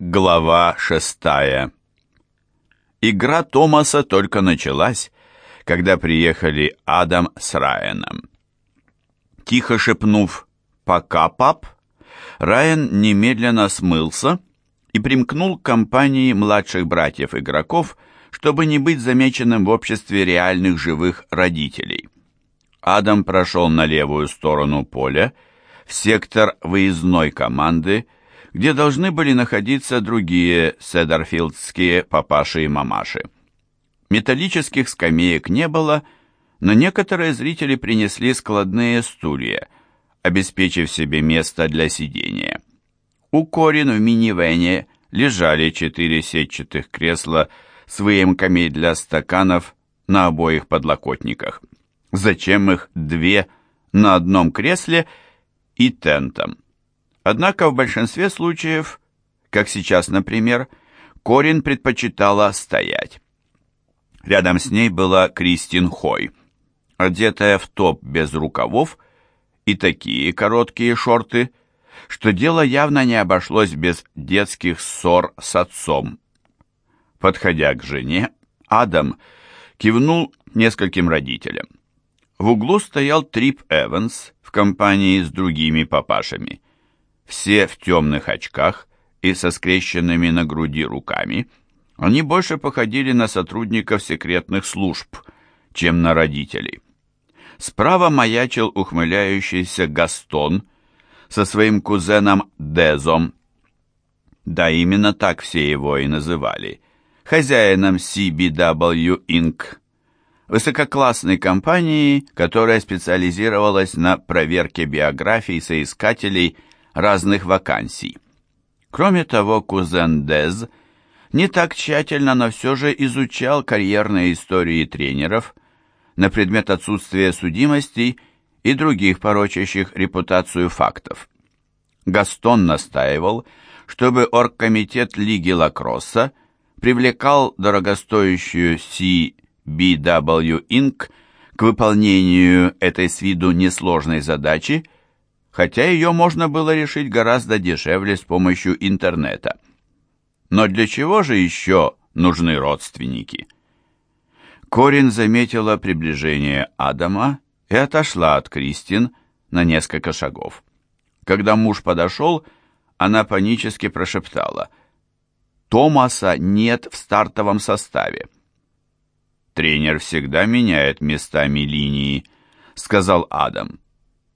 Глава шестая Игра Томаса только началась, когда приехали Адам с Райаном. Тихо шепнув «Пока, пап», Райан немедленно смылся и примкнул к компании младших братьев-игроков, чтобы не быть замеченным в обществе реальных живых родителей. Адам прошел на левую сторону поля, в сектор выездной команды, где должны были находиться другие седарфилдские папаши и мамаши. Металлических скамеек не было, но некоторые зрители принесли складные стулья, обеспечив себе место для сидения. У Корин в минивэне лежали четыре сетчатых кресла с выемками для стаканов на обоих подлокотниках. Зачем их две на одном кресле и тентом? Однако в большинстве случаев, как сейчас, например, Корин предпочитала стоять. Рядом с ней была Кристин Хой, одетая в топ без рукавов и такие короткие шорты, что дело явно не обошлось без детских ссор с отцом. Подходя к жене, Адам кивнул нескольким родителям. В углу стоял Трип Эванс в компании с другими папашами все в темных очках и со скрещенными на груди руками, они больше походили на сотрудников секретных служб, чем на родителей. Справа маячил ухмыляющийся Гастон со своим кузеном Дезом. Да, именно так все его и называли. Хозяином CBW Inc. Высококлассной компании, которая специализировалась на проверке биографий соискателей разных вакансий. Кроме того, кузен Дез не так тщательно, но все же изучал карьерные истории тренеров на предмет отсутствия судимостей и других порочащих репутацию фактов. Гастон настаивал, чтобы оргкомитет Лиги Лакросса привлекал дорогостоящую CBW Inc. к выполнению этой с виду несложной задачи хотя ее можно было решить гораздо дешевле с помощью интернета. Но для чего же еще нужны родственники? Корин заметила приближение Адама и отошла от Кристин на несколько шагов. Когда муж подошел, она панически прошептала «Томаса нет в стартовом составе». «Тренер всегда меняет местами линии», — сказал Адам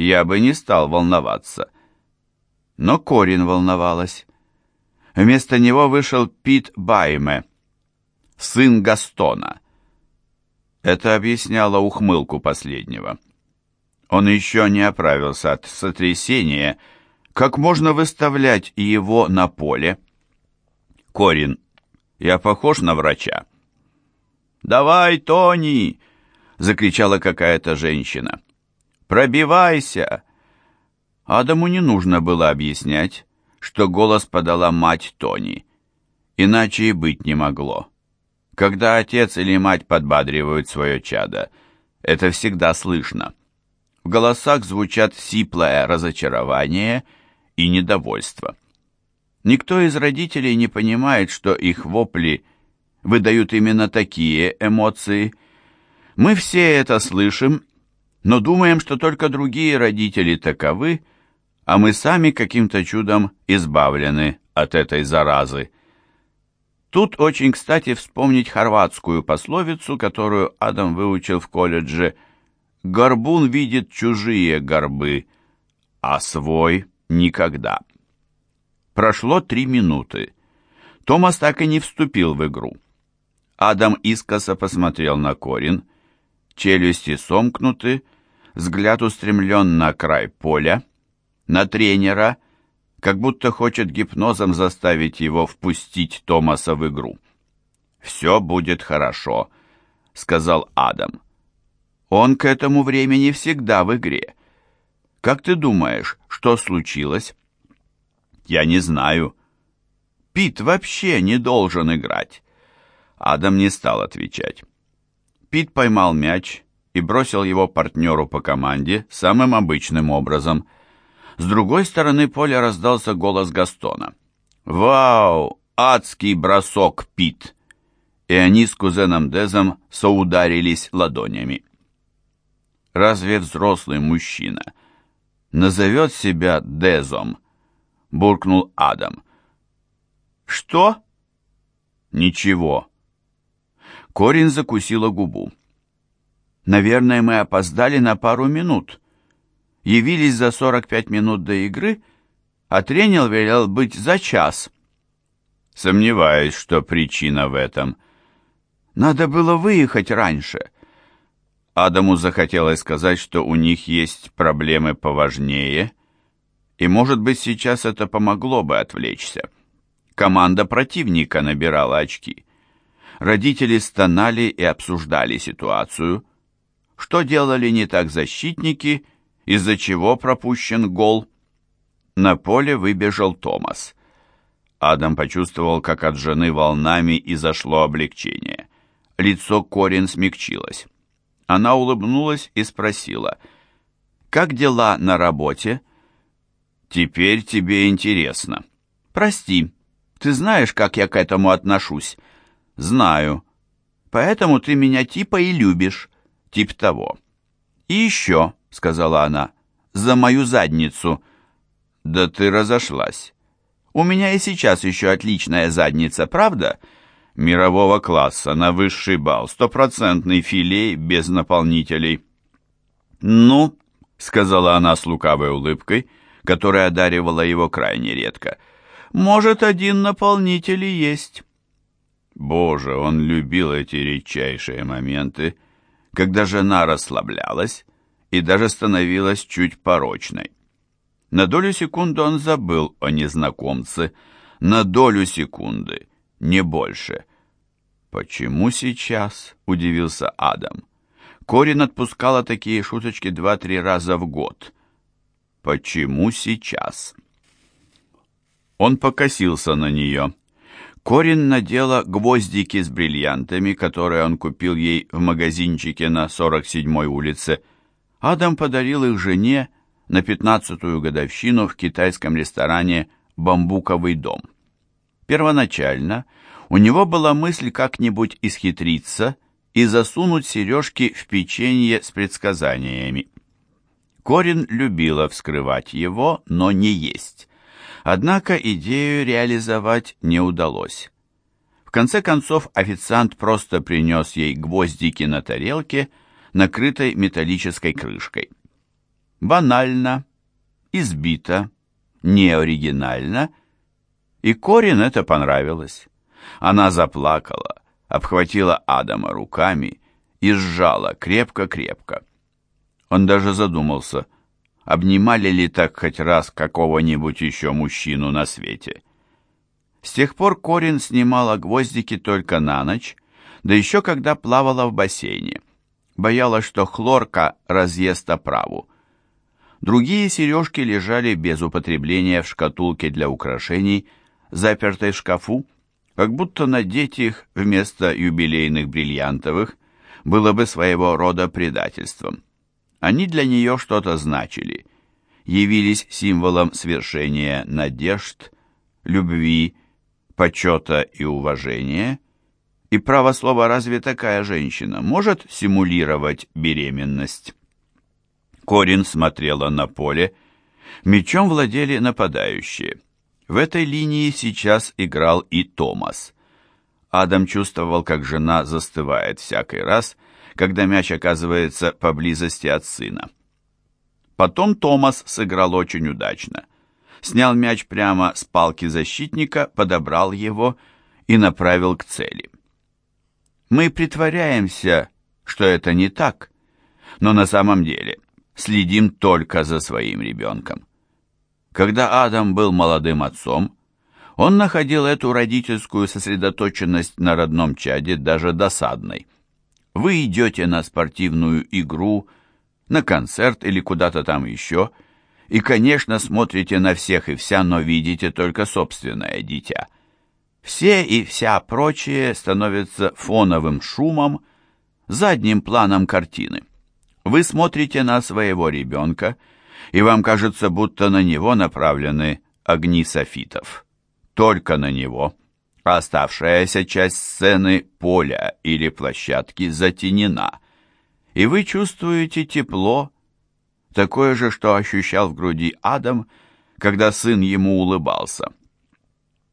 я бы не стал волноваться. Но Корин волновалась. Вместо него вышел Пит Байме, сын Гастона. Это объясняло ухмылку последнего. Он еще не оправился от сотрясения. Как можно выставлять его на поле? Корин, я похож на врача? «Давай, Тони!» — закричала какая-то женщина. Пробивайся!» Адаму не нужно было объяснять, что голос подала мать Тони. Иначе и быть не могло. Когда отец или мать подбадривают свое чадо, это всегда слышно. В голосах звучат сиплое разочарование и недовольство. Никто из родителей не понимает, что их вопли выдают именно такие эмоции. Мы все это слышим но думаем, что только другие родители таковы, а мы сами каким-то чудом избавлены от этой заразы. Тут очень кстати вспомнить хорватскую пословицу, которую Адам выучил в колледже «Горбун видит чужие горбы, а свой никогда». Прошло три минуты. Томас так и не вступил в игру. Адам искоса посмотрел на Корин, челюсти сомкнуты, взгляд устремлен на край поля, на тренера, как будто хочет гипнозом заставить его впустить Томаса в игру. «Все будет хорошо», — сказал Адам. «Он к этому времени всегда в игре. Как ты думаешь, что случилось?» «Я не знаю. Пит вообще не должен играть». Адам не стал отвечать. Пит поймал мяч и бросил его партнеру по команде самым обычным образом. С другой стороны поля раздался голос Гастона. «Вау! Адский бросок, Пит!» И они с кузеном Дезом соударились ладонями. Разве взрослый мужчина назовет себя Дезом? Буркнул Адам. Что? Ничего. Корин закусила губу. Наверное, мы опоздали на пару минут. Явились за 45 минут до игры, а тренер велел быть за час. Сомневаюсь, что причина в этом. Надо было выехать раньше. Адаму захотелось сказать, что у них есть проблемы поважнее, и, может быть, сейчас это помогло бы отвлечься. Команда противника набирала очки. Родители стонали и обсуждали ситуацию. Что делали не так защитники, из-за чего пропущен гол? На поле выбежал Томас. Адам почувствовал, как от жены волнами изошло облегчение. Лицо Корин смягчилось. Она улыбнулась и спросила, «Как дела на работе?» «Теперь тебе интересно». «Прости, ты знаешь, как я к этому отношусь?» «Знаю. Поэтому ты меня типа и любишь. Тип того». «И еще», — сказала она, — «за мою задницу». «Да ты разошлась. У меня и сейчас еще отличная задница, правда?» мирового класса на высший бал, стопроцентный филей без наполнителей. «Ну», — сказала она с лукавой улыбкой, которая одаривала его крайне редко, «может, один наполнитель и есть». Боже, он любил эти редчайшие моменты, когда жена расслаблялась и даже становилась чуть порочной. На долю секунды он забыл о незнакомце, на долю секунды, не больше. «Почему сейчас?» – удивился Адам. Корин отпускала такие шуточки два-три раза в год. «Почему сейчас?» Он покосился на нее. Корин надела гвоздики с бриллиантами, которые он купил ей в магазинчике на 47-й улице. Адам подарил их жене на пятнадцатую годовщину в китайском ресторане «Бамбуковый дом». Первоначально у него была мысль как-нибудь исхитриться и засунуть сережки в печенье с предсказаниями. Корин любила вскрывать его, но не есть. Однако идею реализовать не удалось. В конце концов официант просто принес ей гвоздики на тарелке, накрытой металлической крышкой. Банально, избито, неоригинально и Корин это понравилось. Она заплакала, обхватила Адама руками и сжала крепко-крепко. Он даже задумался, обнимали ли так хоть раз какого-нибудь еще мужчину на свете. С тех пор Корин снимала гвоздики только на ночь, да еще когда плавала в бассейне. Боялась, что хлорка разъест оправу. Другие сережки лежали без употребления в шкатулке для украшений – запертой в шкафу, как будто надеть их вместо юбилейных бриллиантовых было бы своего рода предательством. Они для нее что-то значили, явились символом свершения надежд, любви, почета и уважения. И право слова, разве такая женщина может симулировать беременность? Корин смотрела на поле. Мечом владели нападающие. В этой линии сейчас играл и Томас. Адам чувствовал, как жена застывает всякий раз, когда мяч оказывается поблизости от сына. Потом Томас сыграл очень удачно. Снял мяч прямо с палки защитника, подобрал его и направил к цели. Мы притворяемся, что это не так, но на самом деле следим только за своим ребенком. Когда Адам был молодым отцом, он находил эту родительскую сосредоточенность на родном чаде даже досадной. Вы идете на спортивную игру, на концерт или куда-то там еще, и, конечно, смотрите на всех и вся, но видите только собственное дитя. Все и вся прочие становятся фоновым шумом, задним планом картины. Вы смотрите на своего ребенка – и вам кажется, будто на него направлены огни софитов. только на него, оставшаяся часть сцены поля или площадки затенена, и вы чувствуете тепло, такое же, что ощущал в груди Адам, когда сын ему улыбался.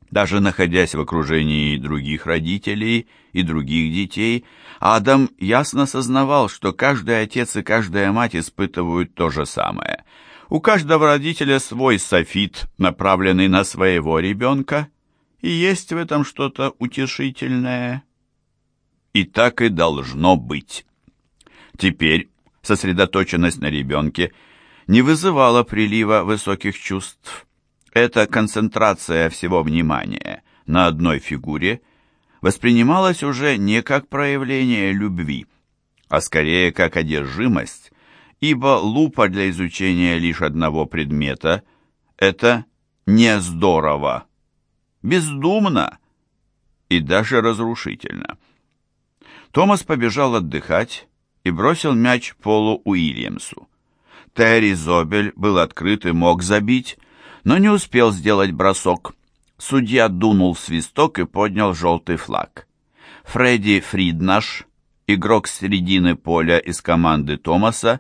Даже находясь в окружении других родителей и других детей, Адам ясно сознавал, что каждый отец и каждая мать испытывают то же самое. У каждого родителя свой софит, направленный на своего ребенка, и есть в этом что-то утешительное. И так и должно быть. Теперь сосредоточенность на ребенке не вызывала прилива высоких чувств. Эта концентрация всего внимания на одной фигуре воспринималась уже не как проявление любви, а скорее как одержимость, ибо лупа для изучения лишь одного предмета – это не здорово, бездумно и даже разрушительно. Томас побежал отдыхать и бросил мяч Полу Уильямсу. Терри Зобель был открыт и мог забить, но не успел сделать бросок. Судья дунул свисток и поднял желтый флаг. Фредди Фриднаш, игрок с середины поля из команды Томаса,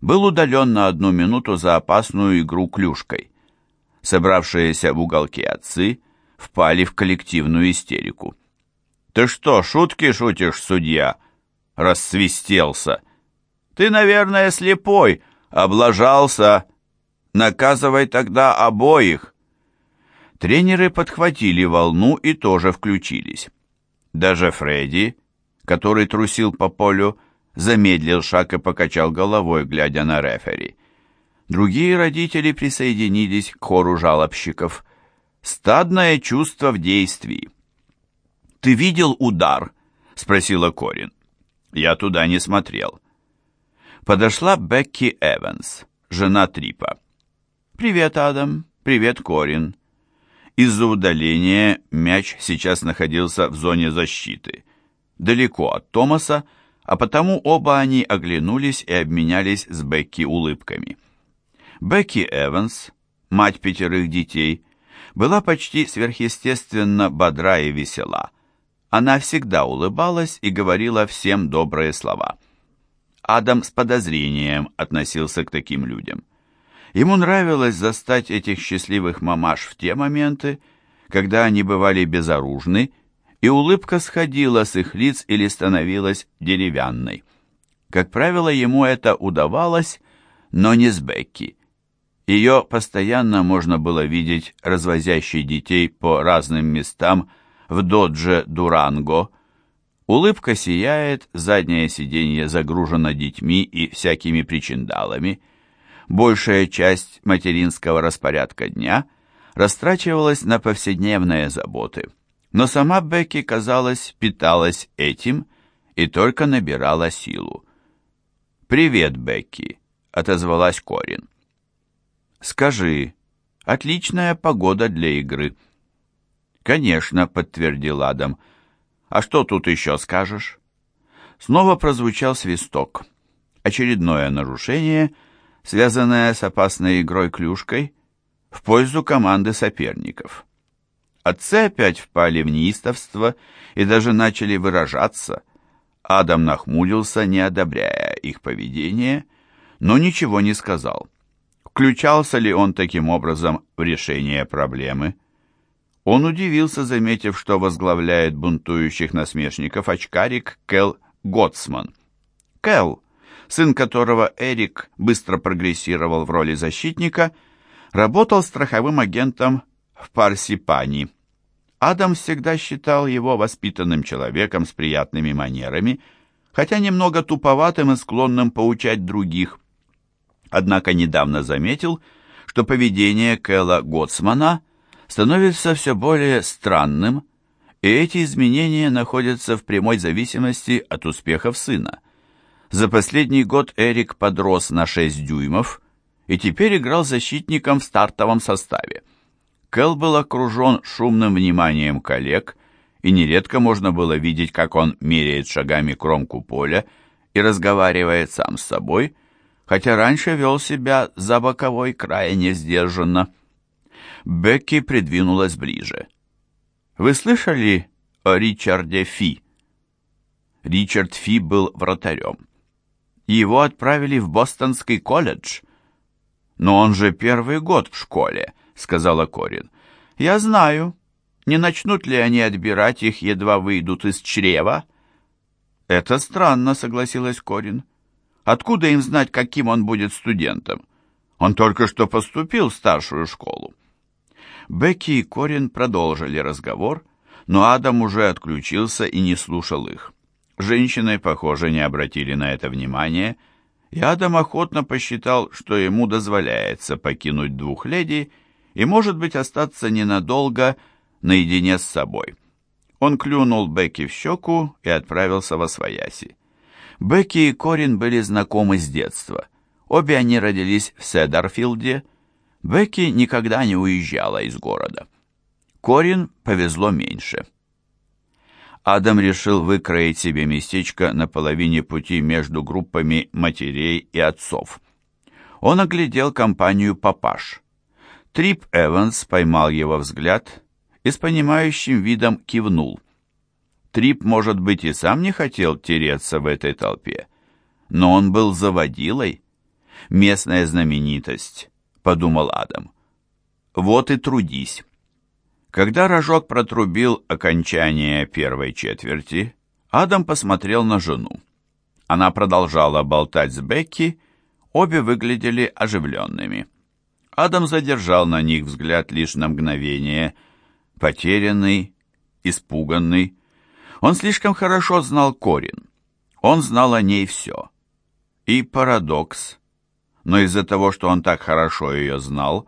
был удален на одну минуту за опасную игру клюшкой. Собравшиеся в уголке отцы впали в коллективную истерику. «Ты что, шутки шутишь, судья?» Рассвистелся. «Ты, наверное, слепой, облажался!» Наказывай тогда обоих. Тренеры подхватили волну и тоже включились. Даже Фредди, который трусил по полю, замедлил шаг и покачал головой, глядя на рефери. Другие родители присоединились к хору жалобщиков. Стадное чувство в действии. «Ты видел удар?» — спросила Корин. Я туда не смотрел. Подошла Бекки Эванс, жена Трипа. «Привет, Адам. Привет, Корин». Из-за удаления мяч сейчас находился в зоне защиты, далеко от Томаса, а потому оба они оглянулись и обменялись с Бекки улыбками. Бекки Эванс, мать пятерых детей, была почти сверхъестественно бодра и весела. Она всегда улыбалась и говорила всем добрые слова. Адам с подозрением относился к таким людям. Ему нравилось застать этих счастливых мамаш в те моменты, когда они бывали безоружны, и улыбка сходила с их лиц или становилась деревянной. Как правило, ему это удавалось, но не с Бекки. Ее постоянно можно было видеть развозящей детей по разным местам в додже Дуранго. Улыбка сияет, заднее сиденье загружено детьми и всякими причиндалами – Большая часть материнского распорядка дня растрачивалась на повседневные заботы, но сама Бекки, казалось, питалась этим и только набирала силу. «Привет, Бекки», — отозвалась Корин. «Скажи, отличная погода для игры». «Конечно», — подтвердил Адам. «А что тут еще скажешь?» Снова прозвучал свисток. Очередное нарушение — связанная с опасной игрой клюшкой, в пользу команды соперников. Отцы опять впали в неистовство и даже начали выражаться. Адам нахмурился, не одобряя их поведение, но ничего не сказал. Включался ли он таким образом в решение проблемы? Он удивился, заметив, что возглавляет бунтующих насмешников очкарик Кел Готсман. Кел сын которого Эрик быстро прогрессировал в роли защитника, работал страховым агентом в Парсипани. Адам всегда считал его воспитанным человеком с приятными манерами, хотя немного туповатым и склонным поучать других. Однако недавно заметил, что поведение Кэлла Готсмана становится все более странным, и эти изменения находятся в прямой зависимости от успехов сына – за последний год Эрик подрос на 6 дюймов и теперь играл защитником в стартовом составе. Кэл был окружен шумным вниманием коллег, и нередко можно было видеть, как он меряет шагами кромку поля и разговаривает сам с собой, хотя раньше вел себя за боковой крайне сдержанно. Бекки придвинулась ближе. Вы слышали о Ричарде Фи?» Ричард Фи был вратарем. Его отправили в Бостонский колледж. «Но он же первый год в школе», — сказала Корин. «Я знаю. Не начнут ли они отбирать их, едва выйдут из чрева?» «Это странно», — согласилась Корин. «Откуда им знать, каким он будет студентом? Он только что поступил в старшую школу». Бекки и Корин продолжили разговор, но Адам уже отключился и не слушал их. Женщины, похоже, не обратили на это внимания, и Адам охотно посчитал, что ему дозволяется покинуть двух леди и, может быть, остаться ненадолго наедине с собой. Он клюнул Бекки в щеку и отправился во свояси. Бекки и Корин были знакомы с детства. Обе они родились в Седарфилде. Бекки никогда не уезжала из города. Корин повезло меньше. Адам решил выкроить себе местечко на половине пути между группами матерей и отцов. Он оглядел компанию папаш. Трип Эванс поймал его взгляд и с понимающим видом кивнул. Трип, может быть, и сам не хотел тереться в этой толпе, но он был заводилой. Местная знаменитость, подумал Адам. Вот и трудись. Когда рожок протрубил окончание первой четверти, Адам посмотрел на жену. Она продолжала болтать с Бекки, обе выглядели оживленными. Адам задержал на них взгляд лишь на мгновение, потерянный, испуганный. Он слишком хорошо знал Корин. Он знал о ней все. И парадокс. Но из-за того, что он так хорошо ее знал,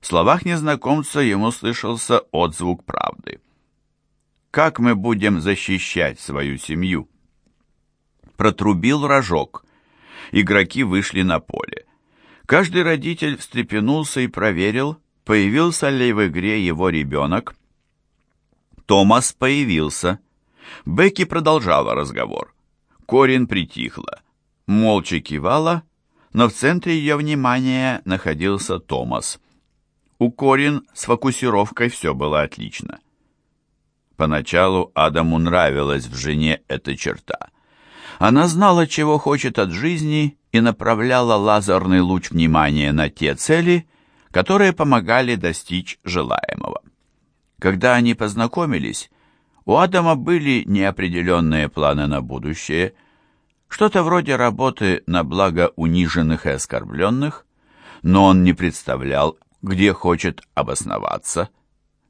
в словах незнакомца ему слышался отзвук правды. «Как мы будем защищать свою семью?» Протрубил рожок. Игроки вышли на поле. Каждый родитель встрепенулся и проверил, появился ли в игре его ребенок. Томас появился. Бекки продолжала разговор. Корин притихла, молча кивала, но в центре ее внимания находился Томас. У Корин с фокусировкой все было отлично. Поначалу Адаму нравилась в жене эта черта. Она знала, чего хочет от жизни, и направляла лазерный луч внимания на те цели, которые помогали достичь желаемого. Когда они познакомились, у Адама были неопределенные планы на будущее, что-то вроде работы на благо униженных и оскорбленных, но он не представлял, где хочет обосноваться,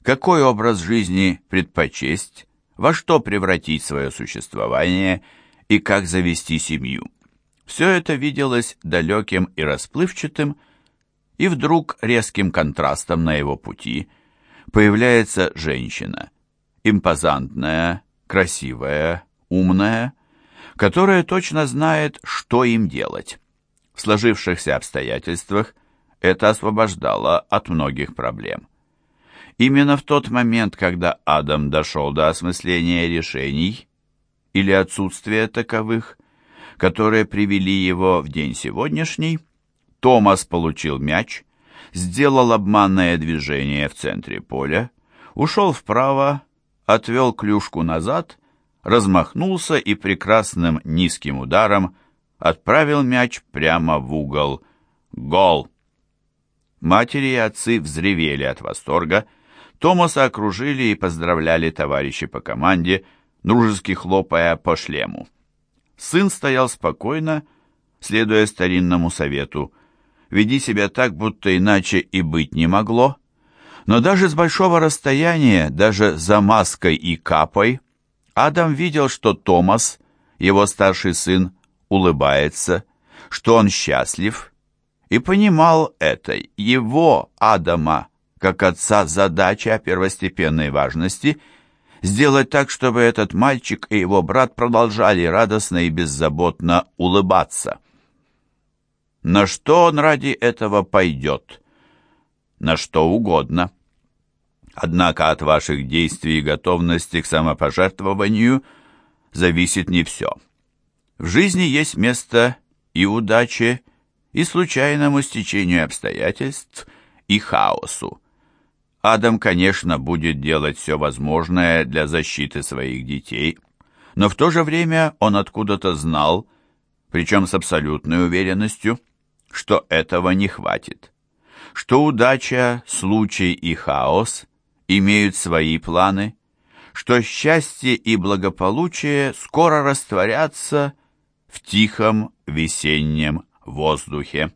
какой образ жизни предпочесть, во что превратить свое существование и как завести семью. Все это виделось далеким и расплывчатым, и вдруг резким контрастом на его пути появляется женщина, импозантная, красивая, умная, которая точно знает, что им делать. В сложившихся обстоятельствах – это освобождало от многих проблем. Именно в тот момент, когда Адам дошел до осмысления решений или отсутствия таковых, которые привели его в день сегодняшний, Томас получил мяч, сделал обманное движение в центре поля, ушел вправо, отвел клюшку назад, размахнулся и прекрасным низким ударом отправил мяч прямо в угол. Гол! Матери и отцы взревели от восторга. Томаса окружили и поздравляли товарищи по команде, дружески хлопая по шлему. Сын стоял спокойно, следуя старинному совету. Веди себя так, будто иначе и быть не могло. Но даже с большого расстояния, даже за маской и капой, Адам видел, что Томас, его старший сын, улыбается, что он счастлив и понимал это, его, Адама, как отца задача первостепенной важности сделать так, чтобы этот мальчик и его брат продолжали радостно и беззаботно улыбаться. На что он ради этого пойдет? На что угодно. Однако от ваших действий и готовности к самопожертвованию зависит не все. В жизни есть место и удаче, и случайному стечению обстоятельств, и хаосу. Адам, конечно, будет делать все возможное для защиты своих детей, но в то же время он откуда-то знал, причем с абсолютной уверенностью, что этого не хватит, что удача, случай и хаос имеют свои планы, что счастье и благополучие скоро растворятся в тихом весеннем воздухе.